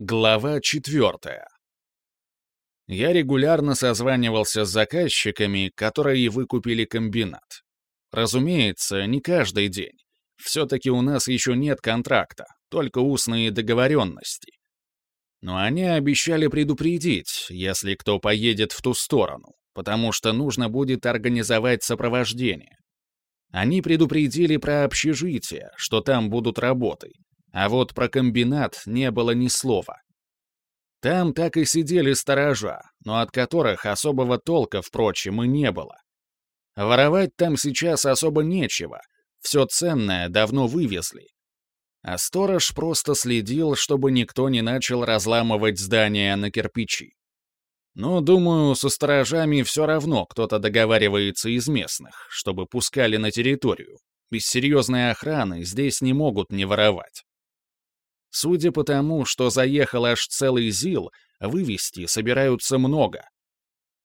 Глава четвертая. Я регулярно созванивался с заказчиками, которые выкупили комбинат. Разумеется, не каждый день. Все-таки у нас еще нет контракта, только устные договоренности. Но они обещали предупредить, если кто поедет в ту сторону, потому что нужно будет организовать сопровождение. Они предупредили про общежитие, что там будут работы, а вот про комбинат не было ни слова. Там так и сидели сторожа, но от которых особого толка, впрочем, и не было. Воровать там сейчас особо нечего, все ценное давно вывезли. А сторож просто следил, чтобы никто не начал разламывать здания на кирпичи. Но, думаю, со сторожами все равно кто-то договаривается из местных, чтобы пускали на территорию. Без серьезной охраны здесь не могут не воровать. Судя по тому, что заехал аж целый ЗИЛ, вывести собираются много.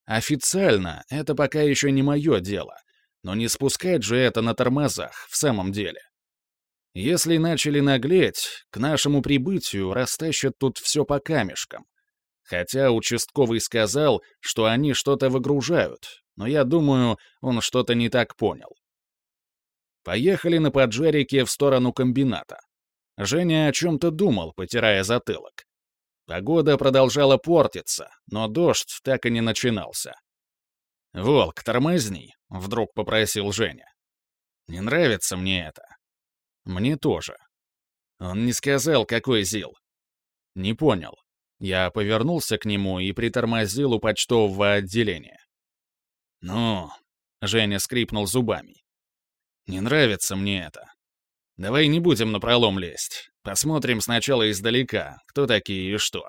Официально это пока еще не мое дело, но не спускать же это на тормозах в самом деле. Если начали наглеть, к нашему прибытию растащат тут все по камешкам. Хотя участковый сказал, что они что-то выгружают, но я думаю, он что-то не так понял. Поехали на поджарике в сторону комбината. Женя о чем-то думал, потирая затылок. Погода продолжала портиться, но дождь так и не начинался. «Волк, тормозни», — вдруг попросил Женя. «Не нравится мне это». «Мне тоже». Он не сказал, какой ЗИЛ. Не понял. Я повернулся к нему и притормозил у почтового отделения. «Ну...» — Женя скрипнул зубами. «Не нравится мне это. Давай не будем на пролом лезть. Посмотрим сначала издалека, кто такие и что.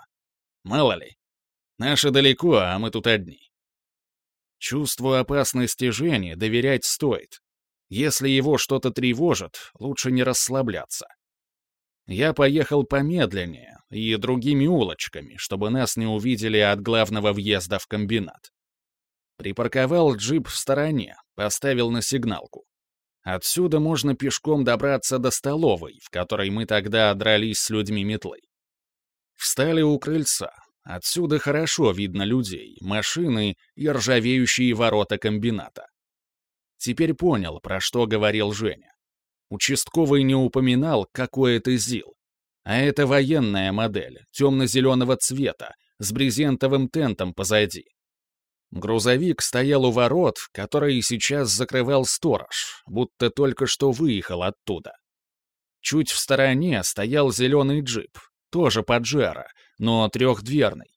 Мало ли. Наши далеко, а мы тут одни. Чувству опасности Жени доверять стоит. Если его что-то тревожит, лучше не расслабляться. Я поехал помедленнее и другими улочками, чтобы нас не увидели от главного въезда в комбинат. Припарковал джип в стороне, поставил на сигналку. Отсюда можно пешком добраться до столовой, в которой мы тогда дрались с людьми метлой. Встали у крыльца. Отсюда хорошо видно людей, машины и ржавеющие ворота комбината. Теперь понял, про что говорил Женя. Участковый не упоминал, какой это ЗИЛ. А это военная модель, темно-зеленого цвета, с брезентовым тентом позади. Грузовик стоял у ворот, которые сейчас закрывал сторож, будто только что выехал оттуда. Чуть в стороне стоял зеленый джип, тоже поджара, но трехдверный.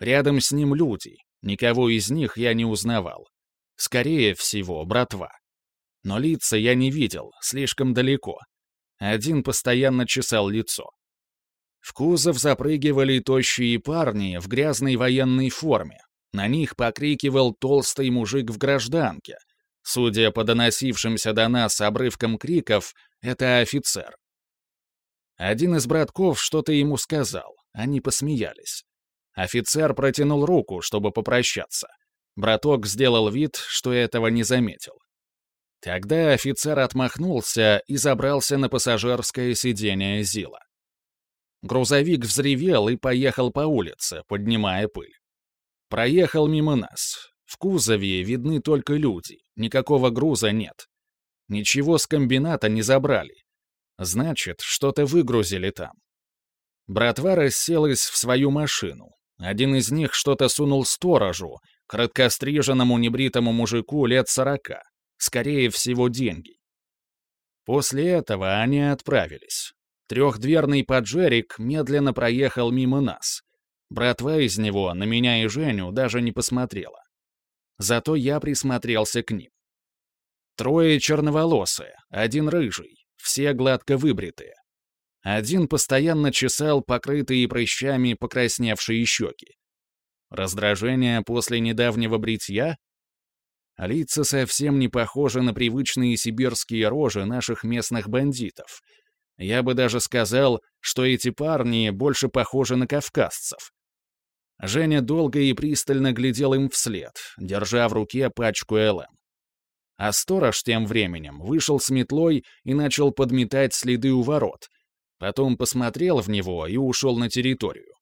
Рядом с ним люди, никого из них я не узнавал. Скорее всего, братва. Но лица я не видел, слишком далеко. Один постоянно чесал лицо. В кузов запрыгивали тощие парни в грязной военной форме, на них покрикивал толстый мужик в гражданке. Судя по доносившимся до нас обрывкам криков, это офицер. Один из братков что-то ему сказал, они посмеялись. Офицер протянул руку, чтобы попрощаться. Браток сделал вид, что этого не заметил. Тогда офицер отмахнулся и забрался на пассажирское сиденье Зила. Грузовик взревел и поехал по улице, поднимая пыль. Проехал мимо нас. В кузове видны только люди, никакого груза нет. Ничего с комбината не забрали. Значит, что-то выгрузили там. Братва расселась в свою машину. Один из них что-то сунул сторожу, краткостриженному небритому мужику лет сорока. Скорее всего, деньги. После этого они отправились. Трехдверный поджерик медленно проехал мимо нас. Братва из него на меня и Женю даже не посмотрела. Зато я присмотрелся к ним. Трое черноволосые, один рыжий, все гладко выбритые. Один постоянно чесал покрытые прыщами покрасневшие щеки. Раздражение после недавнего бритья? Лица совсем не похожи на привычные сибирские рожи наших местных бандитов. Я бы даже сказал, что эти парни больше похожи на кавказцев. Женя долго и пристально глядел им вслед, держа в руке пачку ЛМ. А сторож тем временем вышел с метлой и начал подметать следы у ворот. Потом посмотрел в него и ушел на территорию.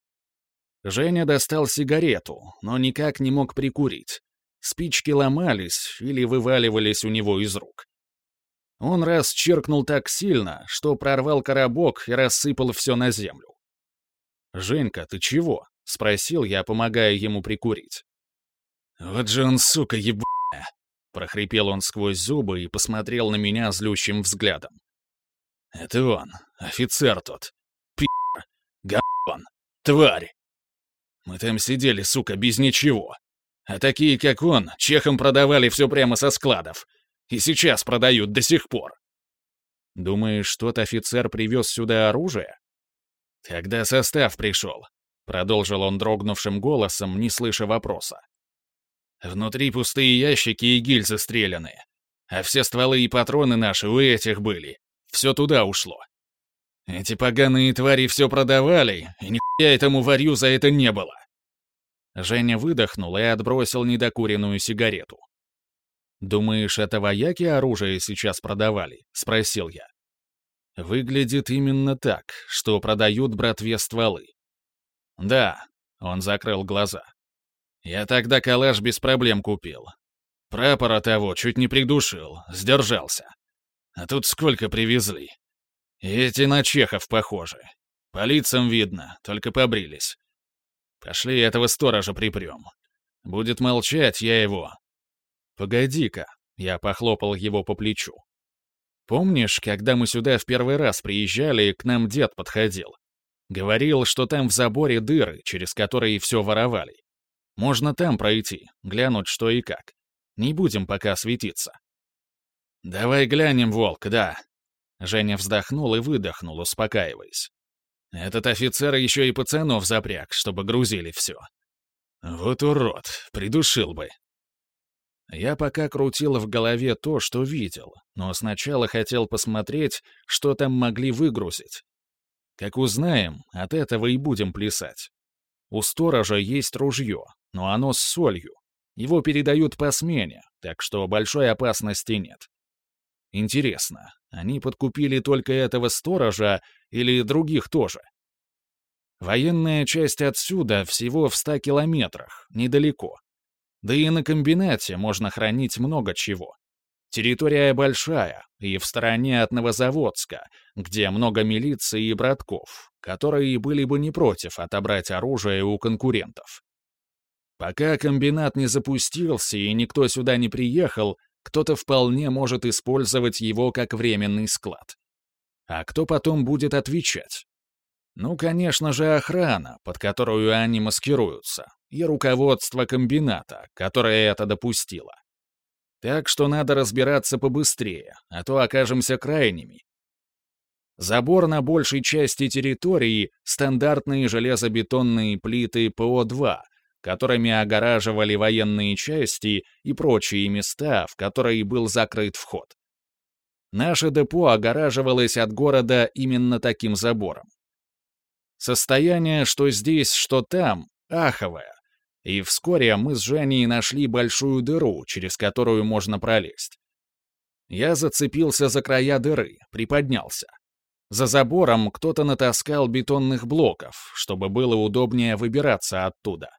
Женя достал сигарету, но никак не мог прикурить. Спички ломались или вываливались у него из рук. Он раз черкнул так сильно, что прорвал коробок и рассыпал все на землю. «Женька, ты чего?» — спросил я, помогая ему прикурить. «Вот же он, сука, ебаная!» — прохрипел он сквозь зубы и посмотрел на меня злющим взглядом. «Это он, офицер тот. Пи***, говон, тварь. Мы там сидели, сука, без ничего. А такие, как он, чехам продавали все прямо со складов. И сейчас продают до сих пор. Думаешь, тот офицер привез сюда оружие? Когда состав пришел, продолжил он дрогнувшим голосом, не слыша вопроса. Внутри пустые ящики и гильзы стреляны. А все стволы и патроны наши у этих были. Все туда ушло. Эти поганые твари все продавали, и нихуя этому варью за это не было. Женя выдохнул и отбросил недокуренную сигарету. «Думаешь, это вояки оружие сейчас продавали?» — спросил я. «Выглядит именно так, что продают братве стволы». «Да», — он закрыл глаза. «Я тогда калаш без проблем купил. Прапора того чуть не придушил, сдержался. А тут сколько привезли. эти на чехов похожи. По лицам видно, только побрились. Пошли этого сторожа припрем. Будет молчать, я его. Погоди-ка, я похлопал его по плечу. Помнишь, когда мы сюда в первый раз приезжали, к нам дед подходил? Говорил, что там в заборе дыры, через которые все воровали. Можно там пройти, глянуть что и как. Не будем пока светиться. «Давай глянем, волк, да». Женя вздохнул и выдохнул, успокаиваясь. Этот офицер еще и пацанов запряг, чтобы грузили все. Вот урод, придушил бы. Я пока крутил в голове то, что видел, но сначала хотел посмотреть, что там могли выгрузить. Как узнаем, от этого и будем плясать. У сторожа есть ружье, но оно с солью. Его передают по смене, так что большой опасности нет. Интересно, они подкупили только этого сторожа или других тоже? Военная часть отсюда всего в ста километрах, недалеко. Да и на комбинате можно хранить много чего. Территория большая и в стороне от Новозаводска, где много милиции и братков, которые были бы не против отобрать оружие у конкурентов. Пока комбинат не запустился и никто сюда не приехал, кто-то вполне может использовать его как временный склад. А кто потом будет отвечать? Ну, конечно же, охрана, под которую они маскируются, и руководство комбината, которое это допустило. Так что надо разбираться побыстрее, а то окажемся крайними. Забор на большей части территории — стандартные железобетонные плиты ПО-2, которыми огораживали военные части и прочие места, в которые был закрыт вход. Наше депо огораживалось от города именно таким забором. Состояние, что здесь, что там, аховое. И вскоре мы с Женей нашли большую дыру, через которую можно пролезть. Я зацепился за края дыры, приподнялся. За забором кто-то натаскал бетонных блоков, чтобы было удобнее выбираться оттуда.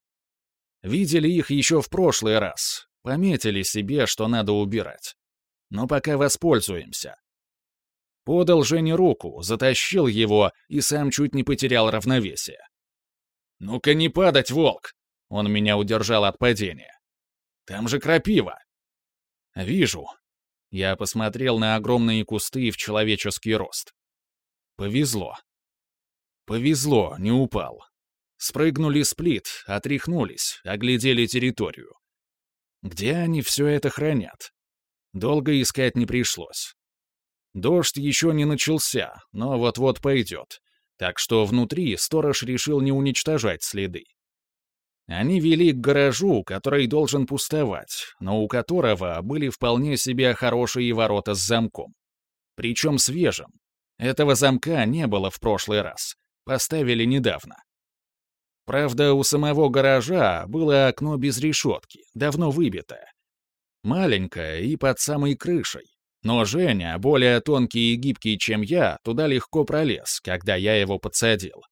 Видели их еще в прошлый раз. Пометили себе, что надо убирать. Но пока воспользуемся. Подал Жене руку, затащил его и сам чуть не потерял равновесие. «Ну-ка не падать, волк!» Он меня удержал от падения. «Там же крапива!» «Вижу». Я посмотрел на огромные кусты в человеческий рост. Повезло. Повезло, не упал. Спрыгнули с плит, отряхнулись, оглядели территорию. Где они все это хранят? Долго искать не пришлось. Дождь еще не начался, но вот-вот пойдет, так что внутри сторож решил не уничтожать следы. Они вели к гаражу, который должен пустовать, но у которого были вполне себе хорошие ворота с замком. Причем свежим. Этого замка не было в прошлый раз. Поставили недавно. Правда, у самого гаража было окно без решетки, давно выбитое. Маленькое и под самой крышей. Но Женя, более тонкий и гибкий, чем я, туда легко пролез, когда я его подсадил.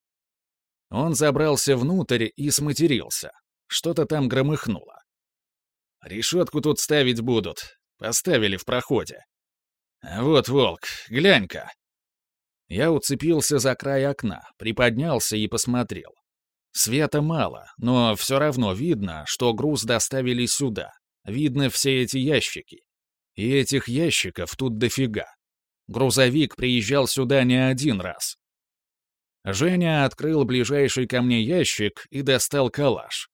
Он забрался внутрь и сматерился. Что-то там громыхнуло. «Решетку тут ставить будут. Поставили в проходе. вот, волк, глянь-ка». Я уцепился за край окна, приподнялся и посмотрел. Света мало, но все равно видно, что груз доставили сюда. Видно все эти ящики. И этих ящиков тут дофига. Грузовик приезжал сюда не один раз. Женя открыл ближайший ко мне ящик и достал калаш.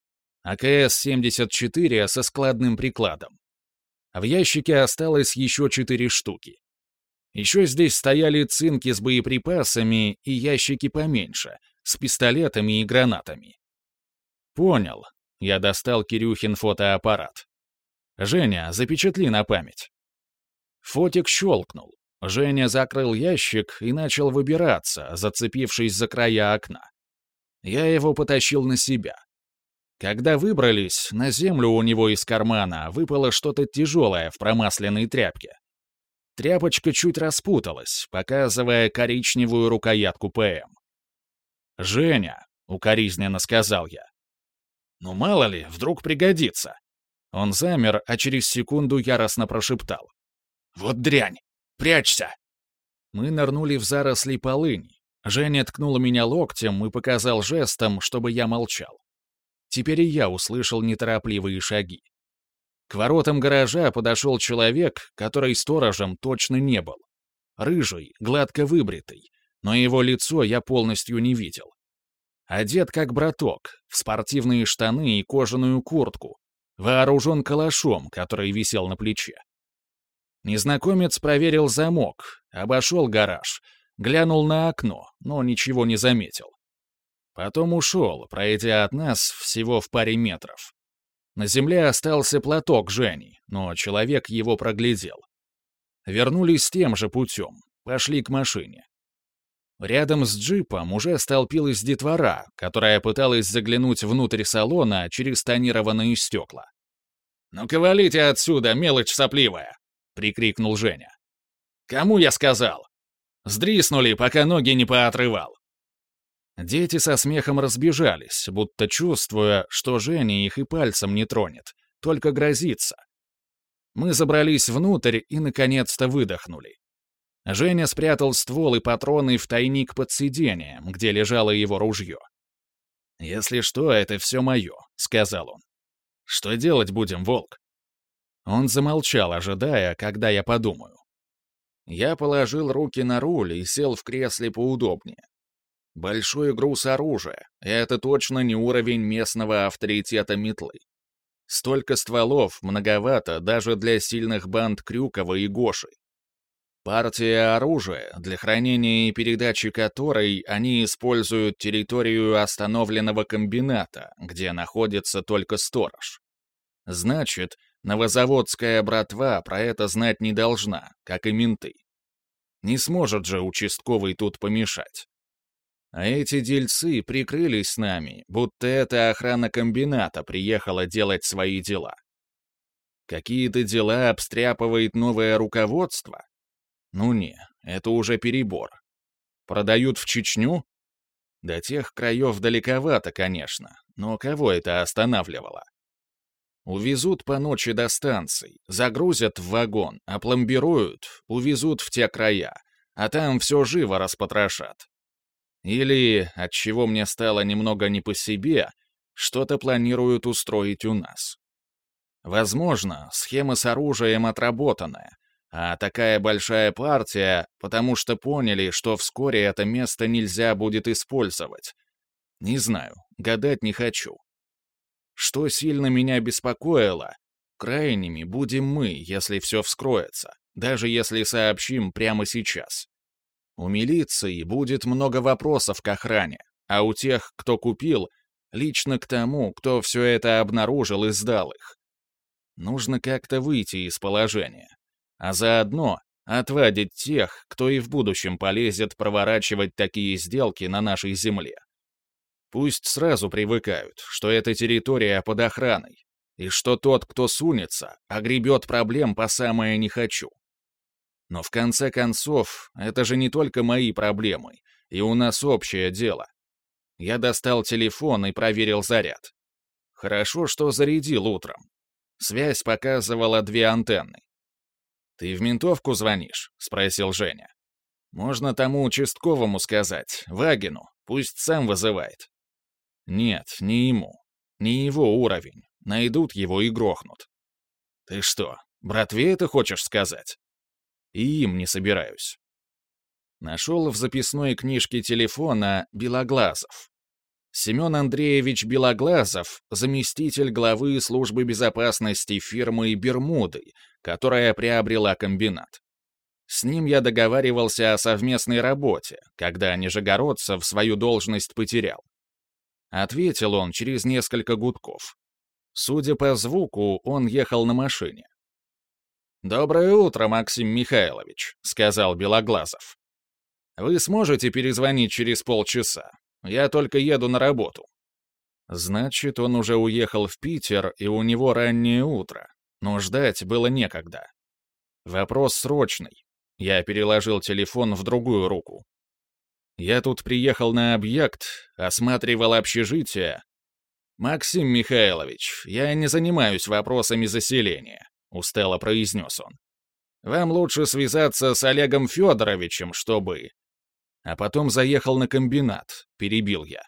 АКС-74 со складным прикладом. В ящике осталось еще четыре штуки. Еще здесь стояли цинки с боеприпасами и ящики поменьше, с пистолетами и гранатами. Понял. Я достал Кирюхин фотоаппарат. Женя, запечатли на память. Фотик щелкнул. Женя закрыл ящик и начал выбираться, зацепившись за края окна. Я его потащил на себя. Когда выбрались, на землю у него из кармана выпало что-то тяжелое в промасленной тряпке. Тряпочка чуть распуталась, показывая коричневую рукоятку ПМ. «Женя», — укоризненно сказал я. «Ну мало ли, вдруг пригодится». Он замер, а через секунду яростно прошептал. «Вот дрянь! Прячься!» Мы нырнули в заросли полыни. Женя ткнула меня локтем и показал жестом, чтобы я молчал. Теперь и я услышал неторопливые шаги. К воротам гаража подошел человек, который сторожем точно не был. Рыжий, гладко выбритый, но его лицо я полностью не видел. Одет как браток, в спортивные штаны и кожаную куртку, вооружен калашом, который висел на плече. Незнакомец проверил замок, обошел гараж, глянул на окно, но ничего не заметил. Потом ушел, пройдя от нас всего в паре метров. На земле остался платок Жени, но человек его проглядел. Вернулись тем же путем, пошли к машине. Рядом с джипом уже столпилась детвора, которая пыталась заглянуть внутрь салона через тонированные стекла. «Ну-ка валите отсюда, мелочь сопливая!» — прикрикнул Женя. «Кому я сказал? Сдриснули, пока ноги не поотрывал». Дети со смехом разбежались, будто чувствуя, что Женя их и пальцем не тронет, только грозится. Мы забрались внутрь и, наконец-то, выдохнули. Женя спрятал ствол и патроны в тайник под сиденьем, где лежало его ружье. «Если что, это все мое», — сказал он. «Что делать будем, Волк?» Он замолчал, ожидая, когда я подумаю. Я положил руки на руль и сел в кресле поудобнее. Большой груз оружия — это точно не уровень местного авторитета метлы. Столько стволов многовато даже для сильных банд Крюкова и Гоши. Партия оружия, для хранения и передачи которой они используют территорию остановленного комбината, где находится только сторож. Значит, Новозаводская братва про это знать не должна, как и менты. Не сможет же участковый тут помешать. А эти дельцы прикрылись нами, будто эта охрана комбината приехала делать свои дела. Какие-то дела обстряпывает новое руководство? Ну не, это уже перебор. Продают в Чечню? До тех краев далековато, конечно, но кого это останавливало? Увезут по ночи до станций, загрузят в вагон, опломбируют, увезут в те края, а там все живо распотрошат. Или, от чего мне стало немного не по себе, что-то планируют устроить у нас. Возможно, схема с оружием отработанная, а такая большая партия, потому что поняли, что вскоре это место нельзя будет использовать. Не знаю, гадать не хочу. Что сильно меня беспокоило, крайними будем мы, если все вскроется, даже если сообщим прямо сейчас. У милиции будет много вопросов к охране, а у тех, кто купил, лично к тому, кто все это обнаружил и сдал их. Нужно как-то выйти из положения, а заодно отвадить тех, кто и в будущем полезет проворачивать такие сделки на нашей земле. Пусть сразу привыкают, что эта территория под охраной, и что тот, кто сунется, огребет проблем по самое не хочу. Но в конце концов, это же не только мои проблемы, и у нас общее дело. Я достал телефон и проверил заряд. Хорошо, что зарядил утром. Связь показывала две антенны. «Ты в ментовку звонишь?» — спросил Женя. «Можно тому участковому сказать, Вагину, пусть сам вызывает». «Нет, не ему. Не его уровень. Найдут его и грохнут». «Ты что, братве это хочешь сказать?» «И им не собираюсь». Нашел в записной книжке телефона Белоглазов. Семен Андреевич Белоглазов, заместитель главы службы безопасности фирмы «Бермуды», которая приобрела комбинат. С ним я договаривался о совместной работе, когда Нижегородцев свою должность потерял. Ответил он через несколько гудков. Судя по звуку, он ехал на машине. «Доброе утро, Максим Михайлович», — сказал Белоглазов. «Вы сможете перезвонить через полчаса? Я только еду на работу». Значит, он уже уехал в Питер, и у него раннее утро. Но ждать было некогда. Вопрос срочный. Я переложил телефон в другую руку. Я тут приехал на объект, осматривал общежитие. «Максим Михайлович, я не занимаюсь вопросами заселения», — устало произнес он. «Вам лучше связаться с Олегом Федоровичем, чтобы...» а потом заехал на комбинат, перебил я.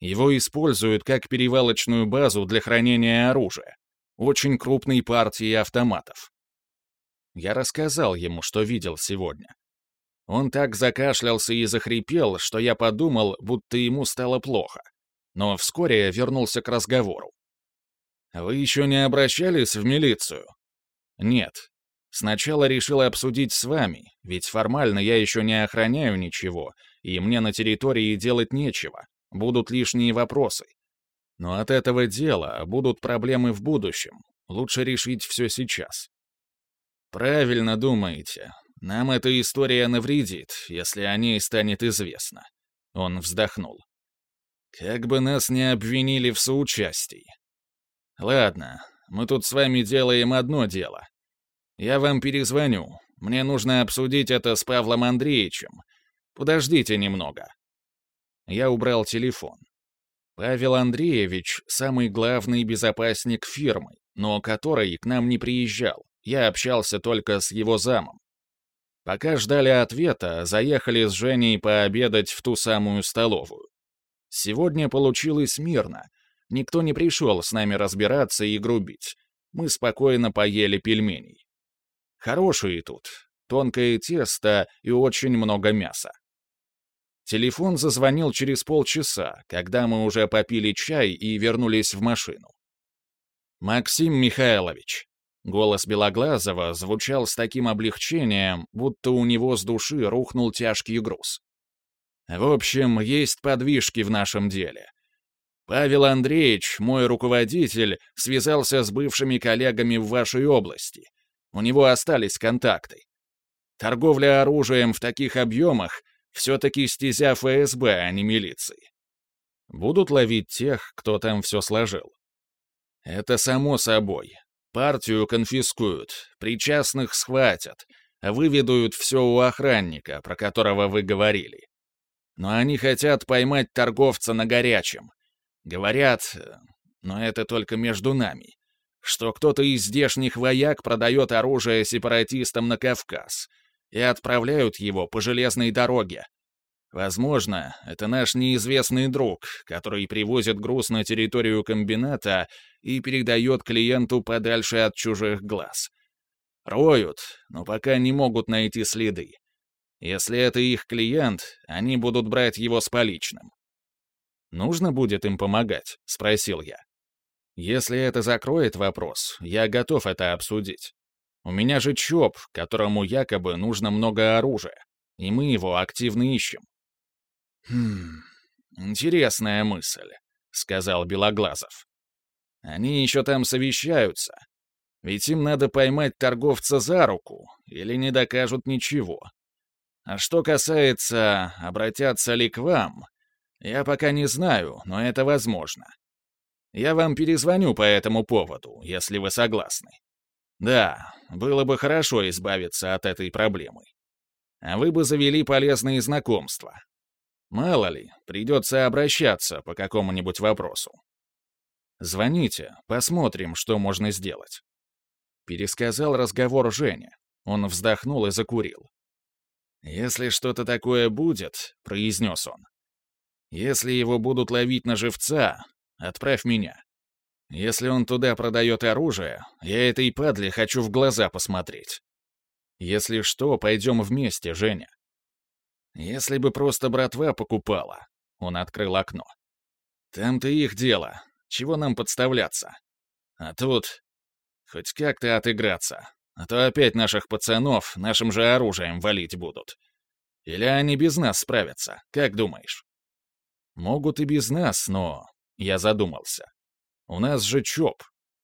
Его используют как перевалочную базу для хранения оружия, очень крупной партии автоматов. Я рассказал ему, что видел сегодня. Он так закашлялся и захрипел, что я подумал, будто ему стало плохо. Но вскоре вернулся к разговору. «Вы еще не обращались в милицию?» «Нет. Сначала решил обсудить с вами, ведь формально я еще не охраняю ничего, и мне на территории делать нечего, будут лишние вопросы. Но от этого дела будут проблемы в будущем, лучше решить все сейчас. Правильно думаете, нам эта история навредит, если о ней станет известно. Он вздохнул. Как бы нас не обвинили в соучастии. Ладно, мы тут с вами делаем одно дело — я вам перезвоню. Мне нужно обсудить это с Павлом Андреевичем. Подождите немного». Я убрал телефон. Павел Андреевич — самый главный безопасник фирмы, но который к нам не приезжал. Я общался только с его замом. Пока ждали ответа, заехали с Женей пообедать в ту самую столовую. Сегодня получилось мирно. Никто не пришел с нами разбираться и грубить. Мы спокойно поели пельменей. Хорошие тут. Тонкое тесто и очень много мяса. Телефон зазвонил через полчаса, когда мы уже попили чай и вернулись в машину. «Максим Михайлович», — голос Белоглазова звучал с таким облегчением, будто у него с души рухнул тяжкий груз. «В общем, есть подвижки в нашем деле. Павел Андреевич, мой руководитель, связался с бывшими коллегами в вашей области, у него остались контакты. Торговля оружием в таких объемах все-таки стезя ФСБ, а не милиции. Будут ловить тех, кто там все сложил. Это само собой. Партию конфискуют, причастных схватят, выведут все у охранника, про которого вы говорили. Но они хотят поймать торговца на горячем. Говорят, но это только между нами что кто-то из здешних вояк продает оружие сепаратистам на Кавказ и отправляют его по железной дороге. Возможно, это наш неизвестный друг, который привозит груз на территорию комбината и передает клиенту подальше от чужих глаз. Роют, но пока не могут найти следы. Если это их клиент, они будут брать его с поличным. «Нужно будет им помогать?» — спросил я. Если это закроет вопрос, я готов это обсудить. У меня же ЧОП, которому якобы нужно много оружия, и мы его активно ищем. «Хм, интересная мысль», — сказал Белоглазов. «Они еще там совещаются. Ведь им надо поймать торговца за руку, или не докажут ничего. А что касается, обратятся ли к вам, я пока не знаю, но это возможно. Я вам перезвоню по этому поводу, если вы согласны. Да, было бы хорошо избавиться от этой проблемы. А вы бы завели полезные знакомства. Мало ли, придется обращаться по какому-нибудь вопросу. Звоните, посмотрим, что можно сделать. Пересказал разговор Женя. Он вздохнул и закурил. «Если что-то такое будет», — произнес он, — «если его будут ловить на живца, отправь меня. Если он туда продает оружие, я этой падле хочу в глаза посмотреть. Если что, пойдем вместе, Женя. Если бы просто братва покупала. Он открыл окно. Там-то их дело. Чего нам подставляться? А тут... Хоть как-то отыграться. А то опять наших пацанов нашим же оружием валить будут. Или они без нас справятся, как думаешь? Могут и без нас, но... Я задумался. У нас же ЧОП.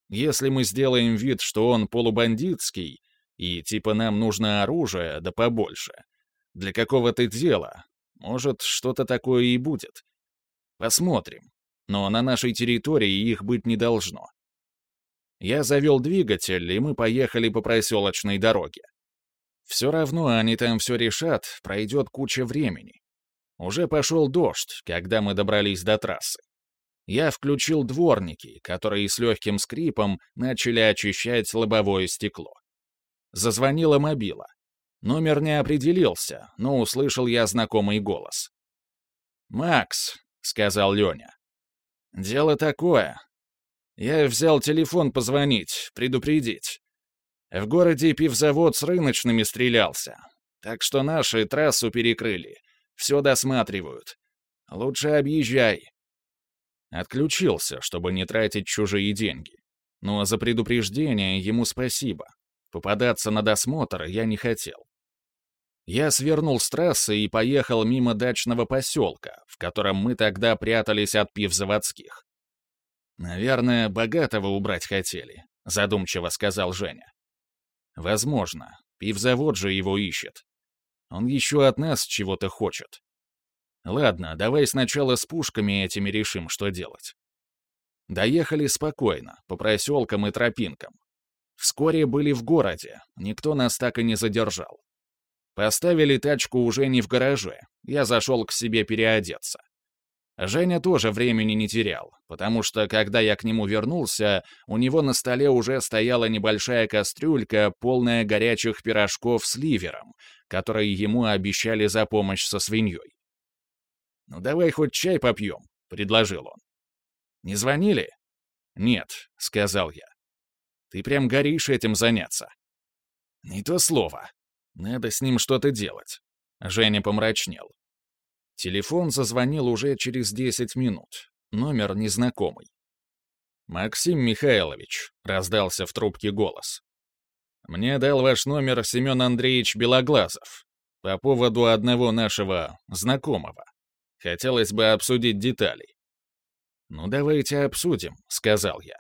Если мы сделаем вид, что он полубандитский, и типа нам нужно оружие, да побольше, для какого-то дела, может, что-то такое и будет. Посмотрим. Но на нашей территории их быть не должно. Я завел двигатель, и мы поехали по проселочной дороге. Все равно они там все решат, пройдет куча времени. Уже пошел дождь, когда мы добрались до трассы. Я включил дворники, которые с легким скрипом начали очищать лобовое стекло. Зазвонила мобила. Номер не определился, но услышал я знакомый голос. «Макс», — сказал Леня. «Дело такое. Я взял телефон позвонить, предупредить. В городе пивзавод с рыночными стрелялся, так что наши трассу перекрыли, все досматривают. Лучше объезжай». Отключился, чтобы не тратить чужие деньги. Но за предупреждение ему спасибо. Попадаться на досмотр я не хотел. Я свернул с трассы и поехал мимо дачного поселка, в котором мы тогда прятались от пивзаводских. «Наверное, богатого убрать хотели», — задумчиво сказал Женя. «Возможно. Пивзавод же его ищет. Он еще от нас чего-то хочет. Ладно, давай сначала с пушками этими решим, что делать». Доехали спокойно, по проселкам и тропинкам. Вскоре были в городе, никто нас так и не задержал. Поставили тачку уже не в гараже. Я зашел к себе переодеться. Женя тоже времени не терял, потому что, когда я к нему вернулся, у него на столе уже стояла небольшая кастрюлька, полная горячих пирожков с ливером, которые ему обещали за помощь со свиньей. «Ну давай хоть чай попьем», — предложил он. «Не звонили?» «Нет», — сказал я. «Ты прям горишь этим заняться». «Не то слово», надо с ним что-то делать. Женя помрачнел. Телефон зазвонил уже через 10 минут. Номер незнакомый. «Максим Михайлович», — раздался в трубке голос. «Мне дал ваш номер Семен Андреевич Белоглазов по поводу одного нашего знакомого. Хотелось бы обсудить детали». «Ну, давайте обсудим», — сказал я.